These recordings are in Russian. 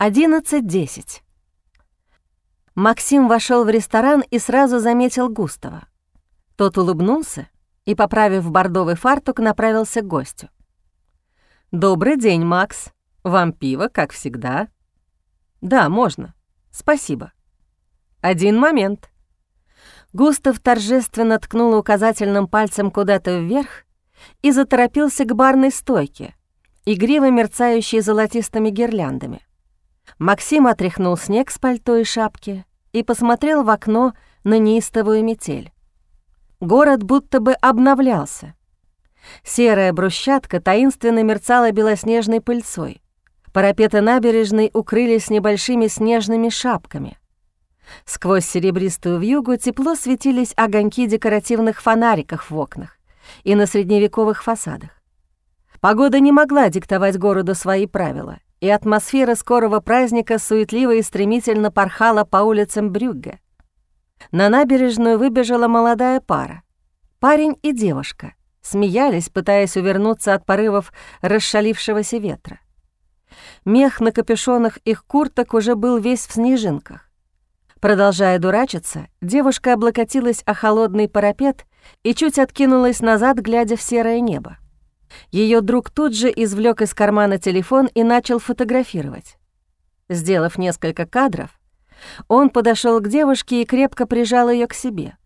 11.10. Максим вошел в ресторан и сразу заметил Густава. Тот улыбнулся и, поправив бордовый фартук, направился к гостю. «Добрый день, Макс. Вам пиво, как всегда?» «Да, можно. Спасибо». «Один момент». Густав торжественно ткнул указательным пальцем куда-то вверх и заторопился к барной стойке, игриво мерцающей золотистыми гирляндами. Максим отряхнул снег с пальто и шапки и посмотрел в окно на неистовую метель. Город будто бы обновлялся. Серая брусчатка таинственно мерцала белоснежной пыльцой. Парапеты набережной укрылись небольшими снежными шапками. Сквозь серебристую вьюгу тепло светились огоньки декоративных фонариков в окнах и на средневековых фасадах. Погода не могла диктовать городу свои правила, и атмосфера скорого праздника суетливо и стремительно порхала по улицам Брюгге. На набережную выбежала молодая пара. Парень и девушка смеялись, пытаясь увернуться от порывов расшалившегося ветра. Мех на капюшонах их курток уже был весь в снежинках. Продолжая дурачиться, девушка облокотилась о холодный парапет и чуть откинулась назад, глядя в серое небо. Ее друг тут же извлек из кармана телефон и начал фотографировать. Сделав несколько кадров, он подошел к девушке и крепко прижал ее к себе.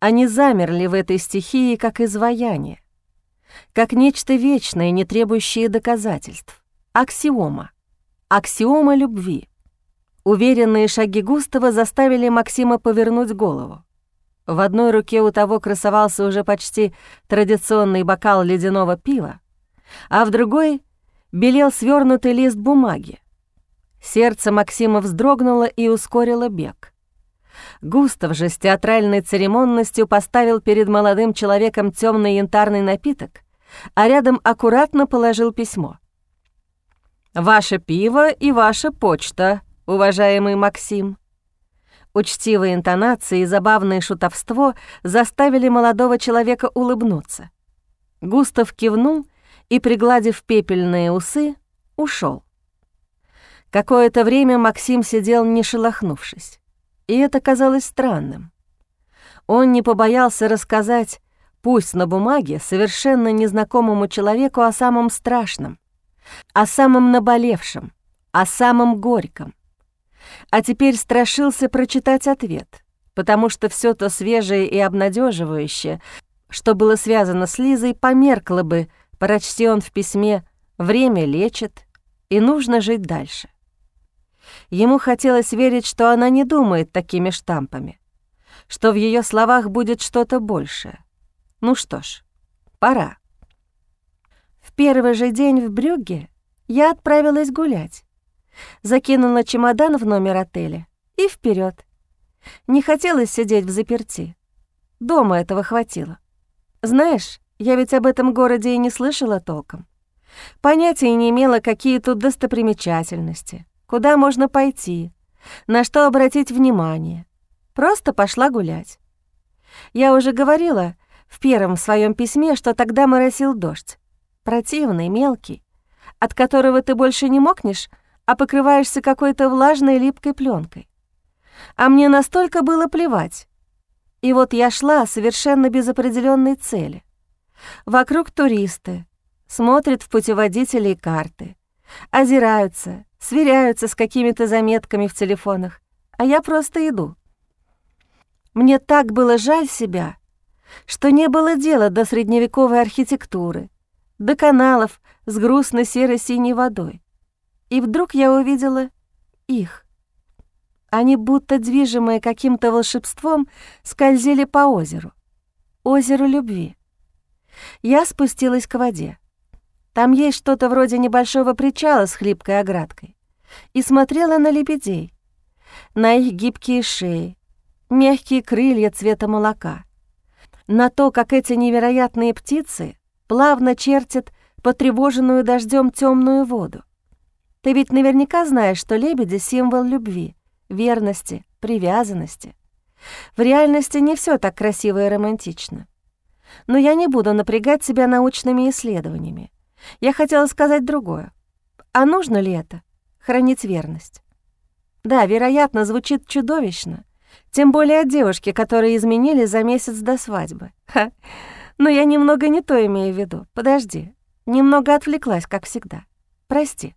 Они замерли в этой стихии, как изваяние, как нечто вечное, не требующее доказательств. Аксиома. Аксиома любви. Уверенные шаги Густава заставили Максима повернуть голову. В одной руке у того красовался уже почти традиционный бокал ледяного пива, а в другой белел свернутый лист бумаги. Сердце Максима вздрогнуло и ускорило бег. Густав же с театральной церемонностью поставил перед молодым человеком темный янтарный напиток, а рядом аккуратно положил письмо. «Ваше пиво и ваша почта, уважаемый Максим». Учтивые интонации и забавное шутовство заставили молодого человека улыбнуться. Густав кивнул и, пригладив пепельные усы, ушел. Какое-то время Максим сидел, не шелохнувшись, и это казалось странным. Он не побоялся рассказать, пусть на бумаге, совершенно незнакомому человеку о самом страшном, о самом наболевшем, о самом горьком — а теперь страшился прочитать ответ, потому что все то свежее и обнадеживающее, что было связано с Лизой, померкло бы, прочти он в письме «Время лечит, и нужно жить дальше». Ему хотелось верить, что она не думает такими штампами, что в ее словах будет что-то большее. Ну что ж, пора. В первый же день в Брюгге я отправилась гулять. Закинула чемодан в номер отеля и вперед. Не хотелось сидеть в заперти. Дома этого хватило. Знаешь, я ведь об этом городе и не слышала толком. Понятия не имела, какие тут достопримечательности, куда можно пойти, на что обратить внимание. Просто пошла гулять. Я уже говорила в первом своем письме, что тогда моросил дождь. Противный, мелкий, от которого ты больше не мокнешь, а покрываешься какой-то влажной липкой пленкой. А мне настолько было плевать. И вот я шла совершенно без определенной цели. Вокруг туристы, смотрят в путеводители и карты, озираются, сверяются с какими-то заметками в телефонах, а я просто иду. Мне так было жаль себя, что не было дела до средневековой архитектуры, до каналов с грустно серо-синей водой. И вдруг я увидела их. Они, будто движимые каким-то волшебством, скользили по озеру. Озеру любви. Я спустилась к воде. Там есть что-то вроде небольшого причала с хлипкой оградкой. И смотрела на лебедей, на их гибкие шеи, мягкие крылья цвета молока, на то, как эти невероятные птицы плавно чертят потревоженную дождем темную воду. Ты ведь наверняка знаешь, что лебеди — символ любви, верности, привязанности. В реальности не все так красиво и романтично. Но я не буду напрягать себя научными исследованиями. Я хотела сказать другое. А нужно ли это? хранить верность. Да, вероятно, звучит чудовищно, тем более от девушки, которые изменили за месяц до свадьбы. Ха. Но я немного не то имею в виду. Подожди. Немного отвлеклась, как всегда. Прости.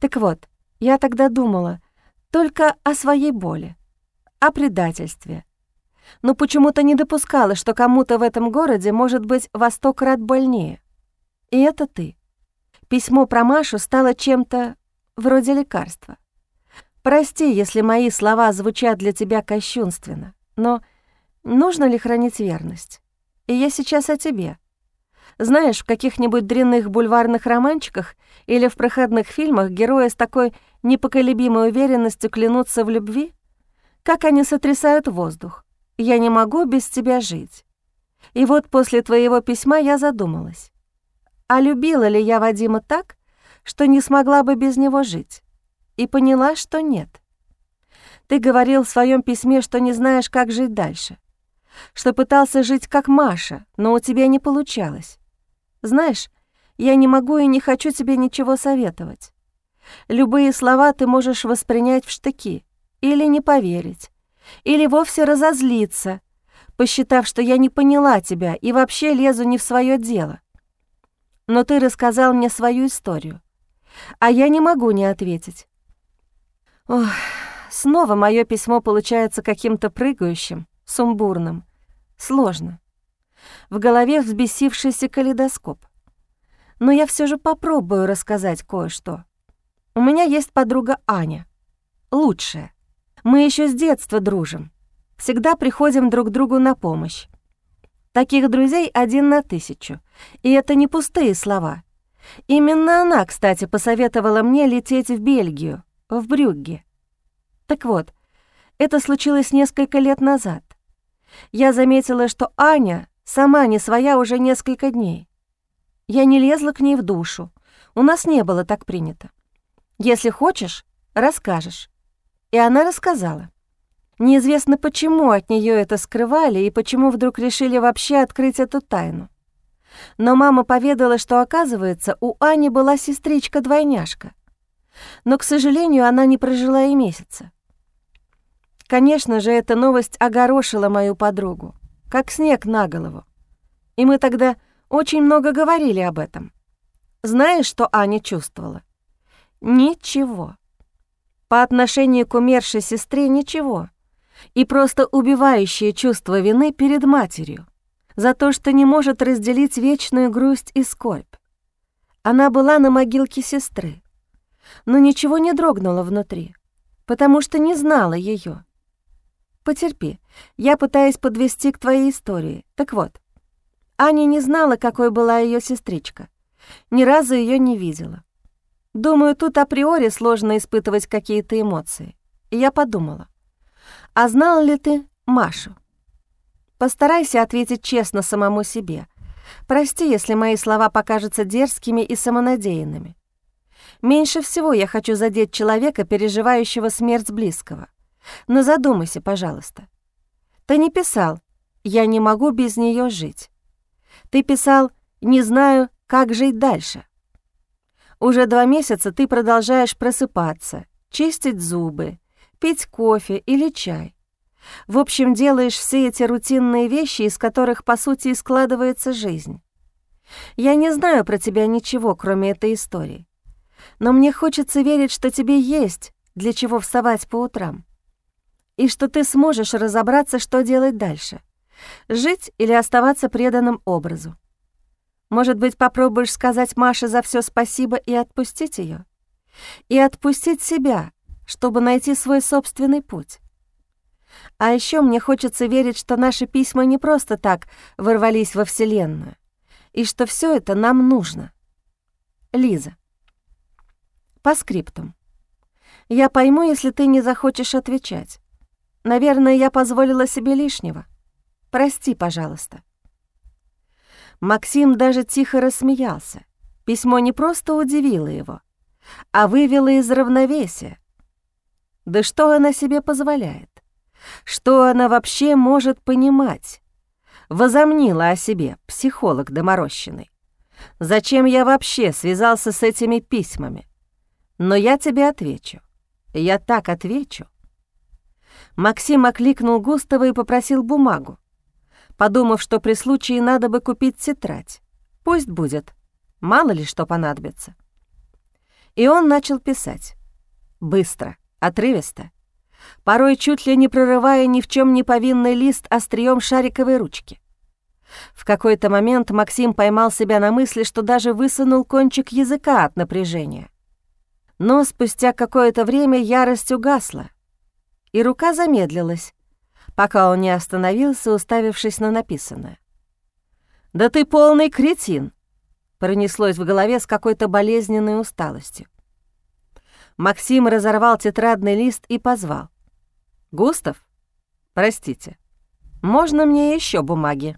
Так вот, я тогда думала только о своей боли, о предательстве. Но почему-то не допускала, что кому-то в этом городе может быть во сто крат больнее. И это ты. Письмо про Машу стало чем-то вроде лекарства. Прости, если мои слова звучат для тебя кощунственно, но нужно ли хранить верность? И я сейчас о тебе. Знаешь, в каких-нибудь дрянных бульварных романчиках или в проходных фильмах герои с такой непоколебимой уверенностью клянутся в любви? Как они сотрясают воздух. Я не могу без тебя жить. И вот после твоего письма я задумалась. А любила ли я Вадима так, что не смогла бы без него жить? И поняла, что нет. Ты говорил в своем письме, что не знаешь, как жить дальше. Что пытался жить как Маша, но у тебя не получалось. Знаешь, я не могу и не хочу тебе ничего советовать. Любые слова ты можешь воспринять в штыки или не поверить, или вовсе разозлиться, посчитав, что я не поняла тебя и вообще лезу не в свое дело. Но ты рассказал мне свою историю, а я не могу не ответить. Ох, снова мое письмо получается каким-то прыгающим, сумбурным. Сложно в голове взбесившийся калейдоскоп. Но я все же попробую рассказать кое-что. У меня есть подруга Аня. Лучшая. Мы еще с детства дружим. Всегда приходим друг другу на помощь. Таких друзей один на тысячу. И это не пустые слова. Именно она, кстати, посоветовала мне лететь в Бельгию, в Брюгге. Так вот, это случилось несколько лет назад. Я заметила, что Аня Сама не своя уже несколько дней. Я не лезла к ней в душу. У нас не было так принято. Если хочешь, расскажешь. И она рассказала. Неизвестно, почему от нее это скрывали и почему вдруг решили вообще открыть эту тайну. Но мама поведала, что, оказывается, у Ани была сестричка-двойняшка. Но, к сожалению, она не прожила и месяца. Конечно же, эта новость огорошила мою подругу как снег на голову. И мы тогда очень много говорили об этом. Знаешь, что Аня чувствовала? Ничего. По отношению к умершей сестре ничего. И просто убивающее чувство вины перед матерью за то, что не может разделить вечную грусть и скорбь. Она была на могилке сестры, но ничего не дрогнуло внутри, потому что не знала ее. Потерпи, я пытаюсь подвести к твоей истории. Так вот, Аня не знала, какой была ее сестричка. Ни разу ее не видела. Думаю, тут априори сложно испытывать какие-то эмоции. И я подумала, а знал ли ты Машу? Постарайся ответить честно самому себе. Прости, если мои слова покажутся дерзкими и самонадеянными. Меньше всего я хочу задеть человека, переживающего смерть близкого. Но задумайся, пожалуйста. Ты не писал «Я не могу без нее жить». Ты писал «Не знаю, как жить дальше». Уже два месяца ты продолжаешь просыпаться, чистить зубы, пить кофе или чай. В общем, делаешь все эти рутинные вещи, из которых, по сути, и складывается жизнь. Я не знаю про тебя ничего, кроме этой истории. Но мне хочется верить, что тебе есть для чего вставать по утрам и что ты сможешь разобраться, что делать дальше. Жить или оставаться преданным образу. Может быть, попробуешь сказать Маше за все спасибо и отпустить ее, И отпустить себя, чтобы найти свой собственный путь. А еще мне хочется верить, что наши письма не просто так ворвались во Вселенную, и что все это нам нужно. Лиза. По скриптум. Я пойму, если ты не захочешь отвечать. Наверное, я позволила себе лишнего. Прости, пожалуйста». Максим даже тихо рассмеялся. Письмо не просто удивило его, а вывело из равновесия. Да что она себе позволяет? Что она вообще может понимать? Возомнила о себе психолог доморощенный. Зачем я вообще связался с этими письмами? Но я тебе отвечу. Я так отвечу. Максим окликнул Густава и попросил бумагу, подумав, что при случае надо бы купить тетрадь. Пусть будет, мало ли что понадобится. И он начал писать. Быстро, отрывисто, порой чуть ли не прорывая ни в чем не повинный лист острием шариковой ручки. В какой-то момент Максим поймал себя на мысли, что даже высунул кончик языка от напряжения. Но спустя какое-то время ярость угасла, и рука замедлилась, пока он не остановился, уставившись на написанное. «Да ты полный кретин!» — пронеслось в голове с какой-то болезненной усталостью. Максим разорвал тетрадный лист и позвал. «Густав, простите, можно мне еще бумаги?»